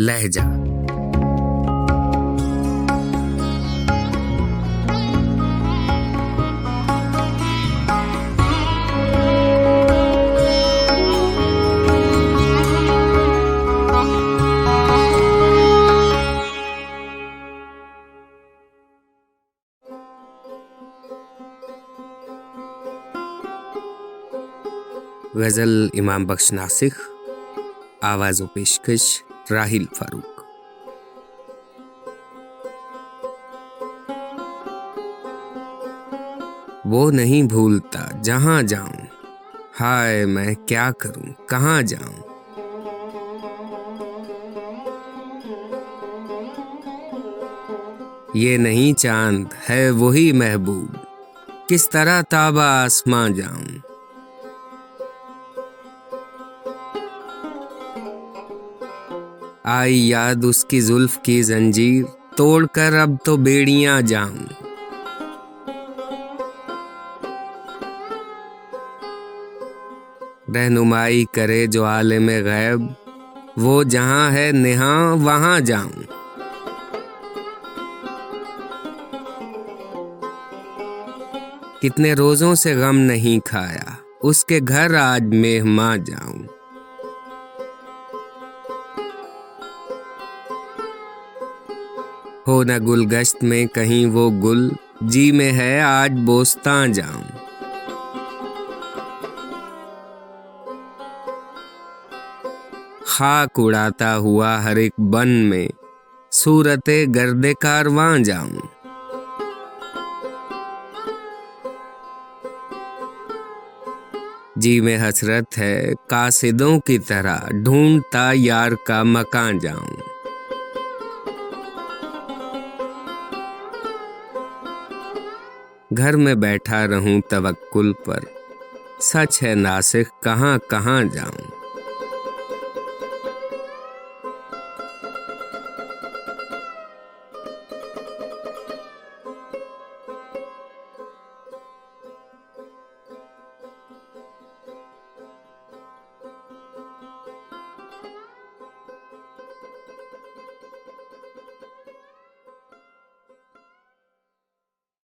لہجہ۔ غزل امام بخش ناسخ آواز و پیشکش۔ راہیل فاروق۔ وہ نہیں بھولتا جہاں جاؤں۔ ہائے میں کیا کروں؟ کہاں جاؤں؟ یہ نہیں چاند ہے وہی محبوب۔ کس طرح تابا آسماں جاؤں؟ آئی یاد اس کی زلف کی زنجیر، توڑ کر اب تو بیڑیاں جاؤں رہنمائی کرے جو عالم غیب، وہ جہاں ہے نہاں، وہاں جاؤں کتنے روزوں سے غم نہیں کھایا، اس کے گھر آج مہماں جاؤں ہو نہ گل گشت میں کہیں وہ گل جی میں ہے آج بوستاں جاؤں۔ خاک اڑاتا ہوا ہر ایک بن میں صورت گرد کارواں جاؤں۔ جی میں حسرت ہے قاصدوں کی طرح ڈھونڈتا یار کا مکان جاؤں۔ گھر میں بیٹھا رہوں توکل پر۔ سچ ہے ناسخ کہاں کہاں جاؤں؟